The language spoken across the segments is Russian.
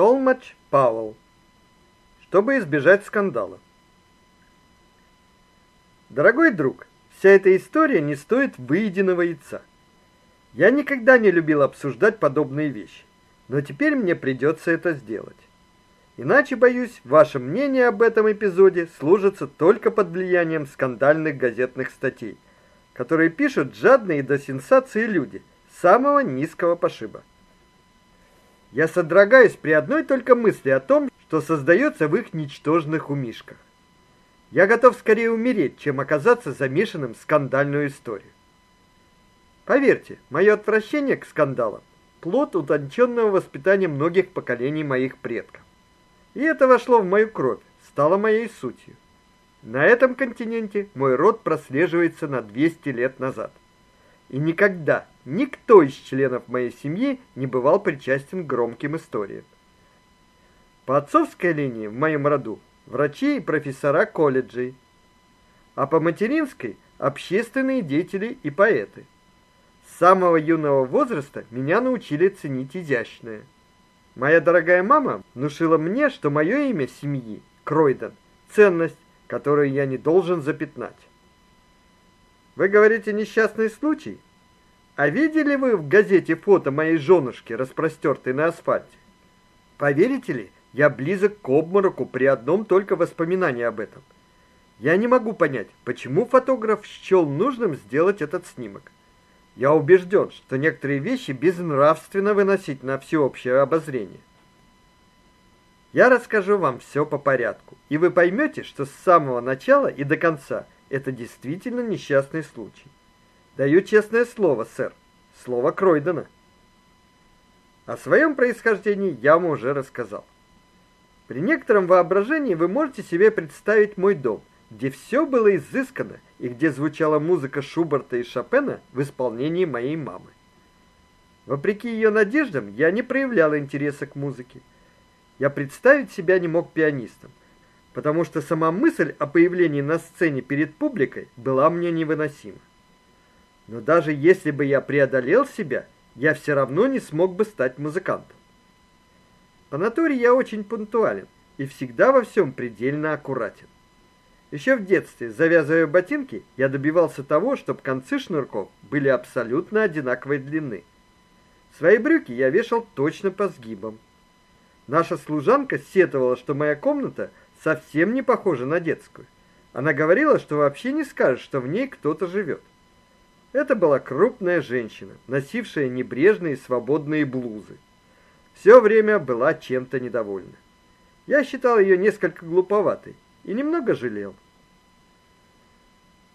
Толмач Пауэлл. Чтобы избежать скандала. Дорогой друг, вся эта история не стоит выеденного яйца. Я никогда не любил обсуждать подобные вещи, но теперь мне придется это сделать. Иначе, боюсь, ваше мнение об этом эпизоде сложится только под влиянием скандальных газетных статей, которые пишут жадные до сенсации люди самого низкого пошиба. Я содрогаюсь при одной только мысли о том, что создается в их ничтожных умишках. Я готов скорее умереть, чем оказаться замешанным в скандальную историю. Поверьте, мое отвращение к скандалам плод утонченного воспитания многих поколений моих предков. И это вошло в мою кровь, стало моей сутью. На этом континенте мой род прослеживается на 200 лет назад. И никогда никто из членов моей семьи не бывал причастен к громким историям. По отцовской линии в моем роду врачи и профессора колледжей, а по материнской общественные деятели и поэты. С самого юного возраста меня научили ценить изящное. Моя дорогая мама внушила мне, что мое имя семьи Кройден ценность, которую я не должен запятнать. Вы говорите несчастный случай? А видели вы в газете фото моей женушки, распростертой на асфальте? Поверите ли, я близок к обмороку при одном только воспоминании об этом. Я не могу понять, почему фотограф счел нужным сделать этот снимок. Я убежден, что некоторые вещи безнравственно выносить на всеобщее обозрение. Я расскажу вам все по порядку, и вы поймете, что с самого начала и до конца это действительно несчастный случай. Даю честное слово, сэр, слово Кройдена. О своем происхождении я вам уже рассказал. При некотором воображении вы можете себе представить мой дом, где все было изысканно и где звучала музыка Шуберта и Шопена в исполнении моей мамы. Вопреки ее надеждам, я не проявлял интереса к музыке. Я представить себя не мог пианистом, потому что сама мысль о появлении на сцене перед публикой была мне невыносима. Но даже если бы я преодолел себя, я все равно не смог бы стать музыкантом. По натуре я очень пунктуален и всегда во всем предельно аккуратен. Еще в детстве, завязывая ботинки, я добивался того, чтобы концы шнурков были абсолютно одинаковой длины. Свои брюки я вешал точно по сгибам. Наша служанка сетовала, что моя комната совсем не похожа на детскую. Она говорила, что вообще не скажешь, что в ней кто-то живет. Это была крупная женщина, носившая небрежные свободные блузы. Все время была чем-то недовольна. Я считал ее несколько глуповатой и немного жалел.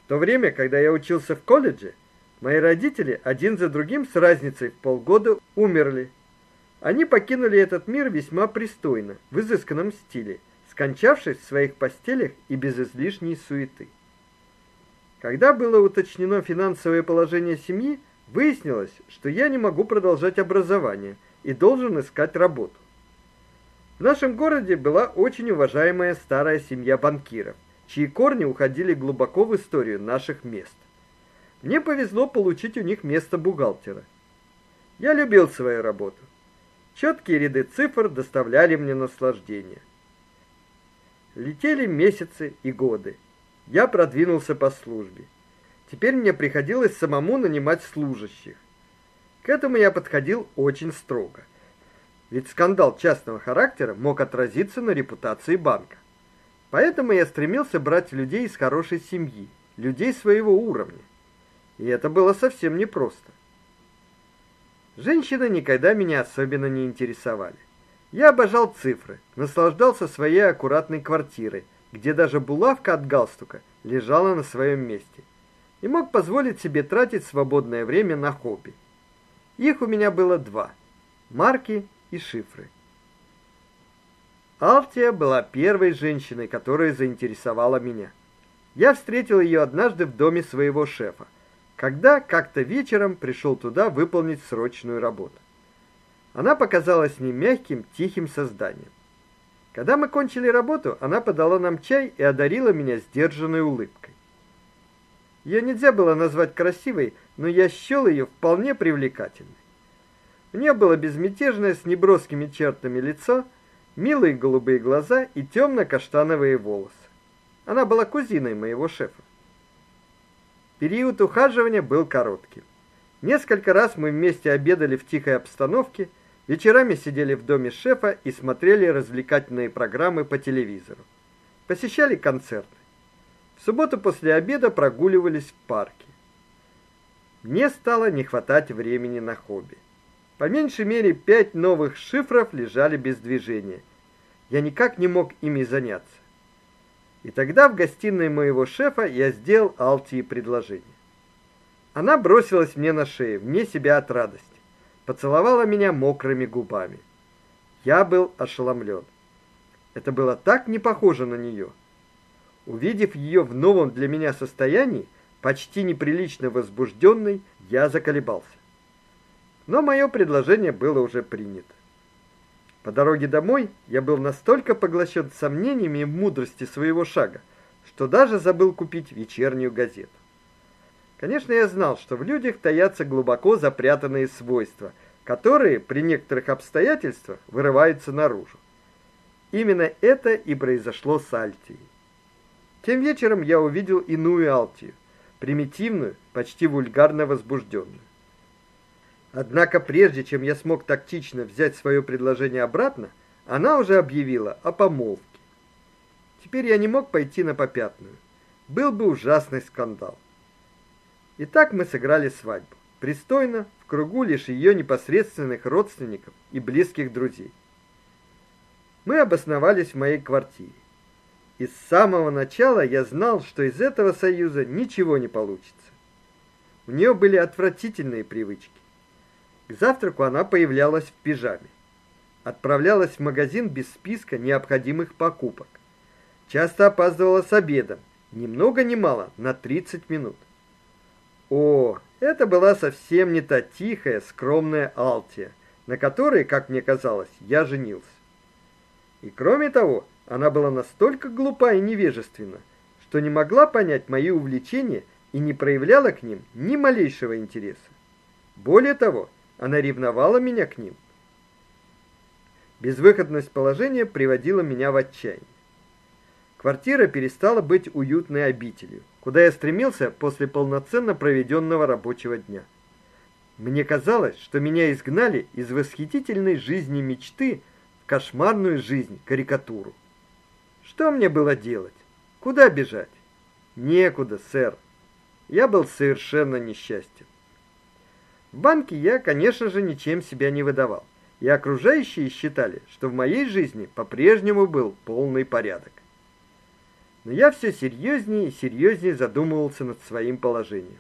В то время, когда я учился в колледже, мои родители один за другим с разницей в полгода умерли. Они покинули этот мир весьма пристойно, в изысканном стиле, скончавшись в своих постелях и без излишней суеты. Когда было уточнено финансовое положение семьи, выяснилось, что я не могу продолжать образование и должен искать работу. В нашем городе была очень уважаемая старая семья банкиров, чьи корни уходили глубоко в историю наших мест. Мне повезло получить у них место бухгалтера. Я любил свою работу. Четкие ряды цифр доставляли мне наслаждение. Летели месяцы и годы. Я продвинулся по службе. Теперь мне приходилось самому нанимать служащих. К этому я подходил очень строго. Ведь скандал частного характера мог отразиться на репутации банка. Поэтому я стремился брать людей из хорошей семьи, людей своего уровня. И это было совсем непросто. Женщины никогда меня особенно не интересовали. Я обожал цифры, наслаждался своей аккуратной квартирой, где даже булавка от галстука лежала на своем месте. И мог позволить себе тратить свободное время на хобби. Их у меня было два: марки и шифры. Алтия была первой женщиной, которая заинтересовала меня. Я встретил ее однажды в доме своего шефа, когда как-то вечером пришел туда выполнить срочную работу. Она показалась мне мягким, тихим созданием. Когда мы кончили работу, она подала нам чай и одарила меня сдержанной улыбкой. Ее нельзя было назвать красивой, но я счел ее вполне привлекательной. У нее было безмятежное с неброскими чертами лицо, милые голубые глаза и темно каштановые волосы. Она была кузиной моего шефа. Период ухаживания был коротким. Несколько раз мы вместе обедали в тихой обстановке, вечерами сидели в доме шефа и смотрели развлекательные программы по телевизору. Посещали концерты. В субботу после обеда прогуливались в парке. Мне стало не хватать времени на хобби. По меньшей мере пять новых шифров лежали без движения. Я никак не мог ими заняться. И тогда в гостиной моего шефа я сделал Алтии предложение. Она бросилась мне на шею, вне себя от радости, поцеловала меня мокрыми губами. Я был ошеломлен. Это было так не похоже на нее. Увидев ее в новом для меня состоянии, почти неприлично возбужденной, я заколебался. Но мое предложение было уже принято. По дороге домой я был настолько поглощен сомнениями в мудрости своего шага, что даже забыл купить вечернюю газету. Конечно, я знал, что в людях таятся глубоко запрятанные свойства, которые при некоторых обстоятельствах вырываются наружу. Именно это и произошло с Альтией. Тем вечером я увидел иную Алтию, примитивную, почти вульгарно возбужденную. Однако прежде чем я смог тактично взять свое предложение обратно, она уже объявила о помолвке. Теперь я не мог пойти на попятную. Был бы ужасный скандал. Итак, мы сыграли свадьбу. Пристойно, в кругу лишь ее непосредственных родственников и близких друзей. Мы обосновались в моей квартире. И с самого начала я знал, что из этого союза ничего не получится. У нее были отвратительные привычки. К завтраку она появлялась в пижаме. Отправлялась в магазин без списка необходимых покупок. Часто опаздывала с обедом, ни много ни мало, на 30 минут. О, это была совсем не та тихая, скромная Алтия, на которой, как мне казалось, я женился. И кроме того, она была настолько глупа и невежественна, что не могла понять мои увлечения и не проявляла к ним ни малейшего интереса. Более того, она ревновала меня к ним. Безвыходность положения приводила меня в отчаяние. Квартира перестала быть уютной обителью, куда я стремился после полноценно проведенного рабочего дня. Мне казалось, что меня изгнали из восхитительной жизни мечты в кошмарную жизнь, карикатуру. Что мне было делать? Куда бежать? Некуда, сэр. Я был совершенно несчастен. В банке я, конечно же, ничем себя не выдавал. И окружающие считали, что в моей жизни по-прежнему был полный порядок. Но я все серьезнее и серьезнее задумывался над своим положением.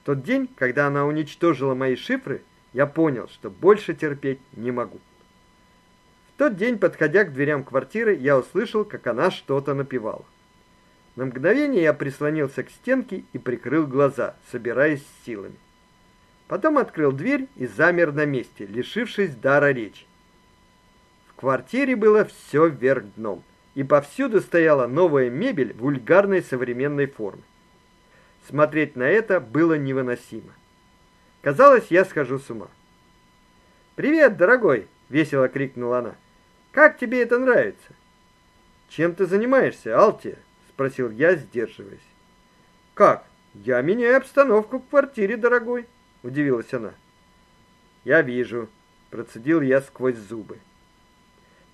В тот день, когда она уничтожила мои шифры, я понял, что больше терпеть не могу. В тот день, подходя к дверям квартиры, я услышал, как она что-то напевала. На мгновение я прислонился к стенке и прикрыл глаза, собираясь с силами. Потом открыл дверь и замер на месте, лишившись дара речи. В квартире было все вверх дном, и повсюду стояла новая мебель вульгарной современной формы. Смотреть на это было невыносимо. Казалось, я схожу с ума. "Привет, дорогой", весело крикнула она. "Как тебе это нравится?" "Чем ты занимаешься, Алтия?" спросил я, сдерживаясь. "Как? Я меняю обстановку в квартире, дорогой" удивилась она. Я вижу, процедил я сквозь зубы.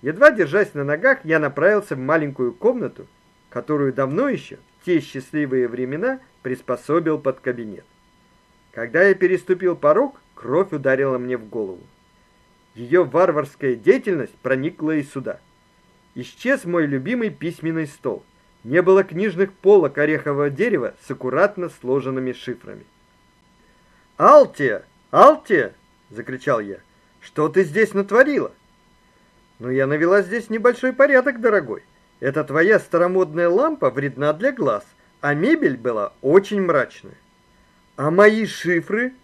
Едва держась на ногах, я направился в маленькую комнату, которую давно еще, в те счастливые времена, приспособил под кабинет. Когда я переступил порог, кровь ударила мне в голову. Ее варварская деятельность проникла и сюда. Исчез мой любимый письменный стол. Не было книжных полок орехового дерева с аккуратно сложенными шифрами. Алтия, Алтия, закричал я. Что ты здесь натворила? Ну я навела здесь небольшой порядок, дорогой. Эта твоя старомодная лампа вредна для глаз, а мебель была очень мрачная. А мои шифры?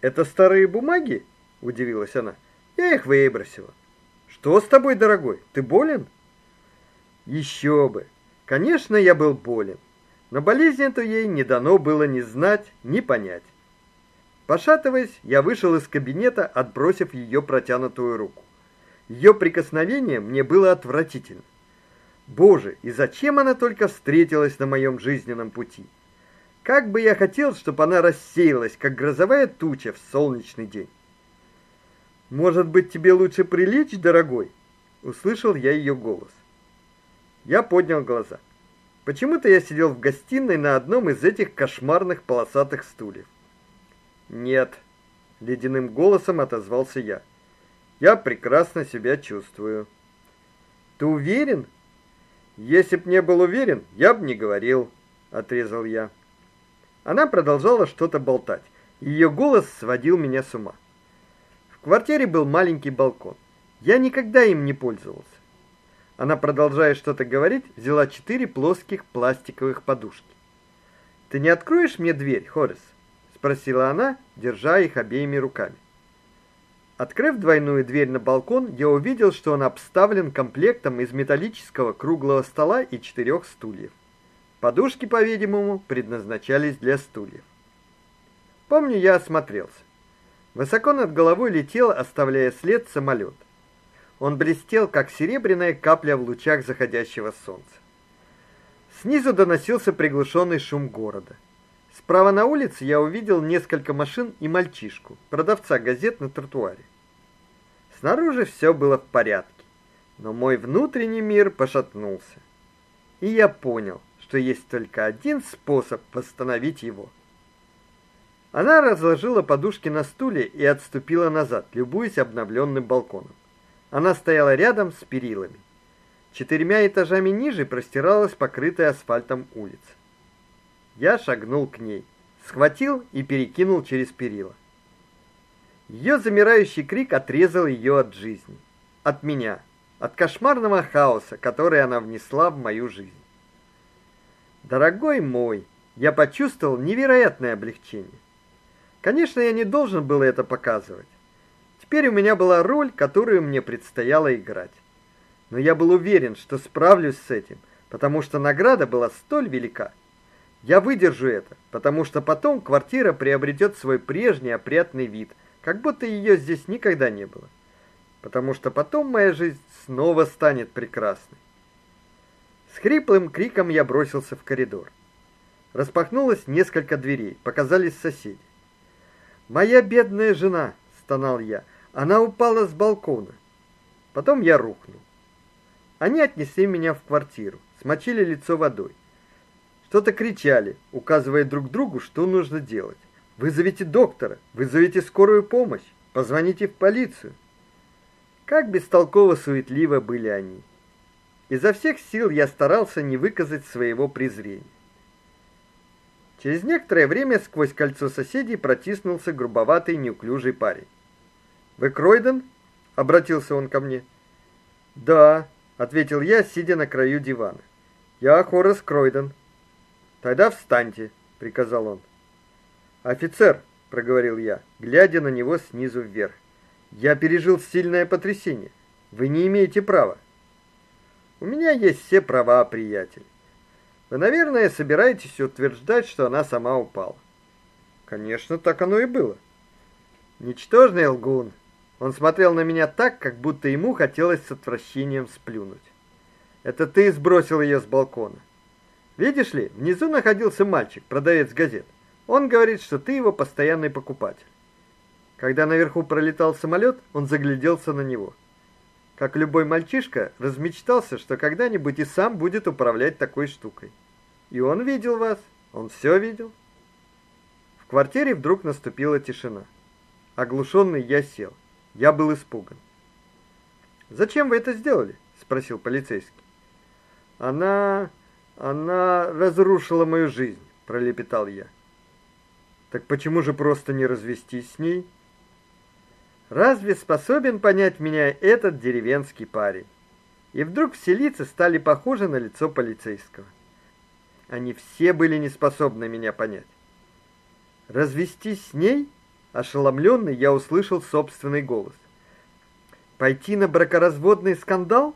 Это старые бумаги? удивилась она. Я их выбросила. Что с тобой, дорогой? Ты болен? Еще бы. Конечно, я был болен. Но болезнь эту ей не дано было ни знать, ни понять. Пошатываясь, я вышел из кабинета, отбросив ее протянутую руку. Ее прикосновение мне было отвратительно. Боже, и зачем она только встретилась на моем жизненном пути? Как бы я хотел, чтобы она рассеялась, как грозовая туча в солнечный день. Может быть, тебе лучше прилечь, дорогой? услышал я ее голос. Я поднял глаза. Почему-то я сидел в гостиной на одном из этих кошмарных полосатых стульев. Нет, ледяным голосом отозвался я. Я прекрасно себя чувствую. Ты уверен? Если б не был уверен, я бы не говорил, отрезал я. Она продолжала что-то болтать. Ее голос сводил меня с ума. В квартире был маленький балкон. Я никогда им не пользовался. Она, продолжая что-то говорить, взяла четыре плоских пластиковых подушки. Ты не откроешь мне дверь, Хорис? спросила она, держа их обеими руками. Открыв двойную дверь на балкон, я увидел, что он обставлен комплектом из металлического круглого стола и четырех стульев. Подушки, по-видимому, предназначались для стульев. Помню, я осмотрелся. Высоко над головой летел, оставляя след, самолет. Он блестел, как серебряная капля в лучах заходящего солнца. Снизу доносился приглушенный шум города. Справа на улице я увидел несколько машин и мальчишку, продавца газет на тротуаре. Снаружи все было в порядке, но мой внутренний мир пошатнулся. И я понял, что есть только один способ восстановить его. Она разложила подушки на стуле и отступила назад, любуясь обновленным балконом. Она стояла рядом с перилами. Четырьмя этажами ниже простиралась покрытая асфальтом улица. Я шагнул к ней, схватил и перекинул через перила. Ее замирающий крик отрезал ее от жизни, от меня, от кошмарного хаоса, который она внесла в мою жизнь. Дорогой мой, я почувствовал невероятное облегчение. Конечно, я не должен был это показывать. Теперь у меня была роль, которую мне предстояло играть. Но я был уверен, что справлюсь с этим, потому что награда была столь велика. Я выдержу это, потому что потом квартира приобретет свой прежний опрятный вид, как будто ее здесь никогда не было. Потому что потом моя жизнь снова станет прекрасной. С хриплым криком я бросился в коридор. Распахнулось несколько дверей, показались соседи. "Моя бедная жена", стонал я. "Она упала с балкона". Потом я рухнул. Они отнесли меня в квартиру, смочили лицо водой. Что-то кричали, указывая друг другу, что нужно делать. Вызовите доктора, вызовите скорую помощь, позвоните в полицию. Как бестолково суетливо были они. Изо всех сил я старался не выказать своего презрения. Через некоторое время сквозь кольцо соседей протиснулся грубоватый неуклюжий парень. "Вы Кройден?" обратился он ко мне. "Да", ответил я, сидя на краю дивана. "Я Хорас Кройден". "Тогда встаньте", приказал он. "Офицер", проговорил я, глядя на него снизу вверх. "Я пережил сильное потрясение. Вы не имеете права". У меня есть все права, приятель. Вы, наверное, собираетесь утверждать, что она сама упала. Конечно, так оно и было. Ничтожный лгун. Он смотрел на меня так, как будто ему хотелось с отвращением сплюнуть. Это ты сбросил ее с балкона. Видишь ли, внизу находился мальчик, продавец газет. Он говорит, что ты его постоянный покупатель. Когда наверху пролетал самолет, он загляделся на него как любой мальчишка, размечтался, что когда-нибудь и сам будет управлять такой штукой. И он видел вас, он все видел. В квартире вдруг наступила тишина. Оглушенный я сел. Я был испуган. "Зачем вы это сделали?" спросил полицейский. "Она она разрушила мою жизнь", пролепетал я. "Так почему же просто не развестись с ней?" Разве способен понять меня этот деревенский парень? И вдруг все лица стали похожи на лицо полицейского. Они все были не способны меня понять. Развестись с ней? Ошеломленный я услышал собственный голос. Пойти на бракоразводный скандал?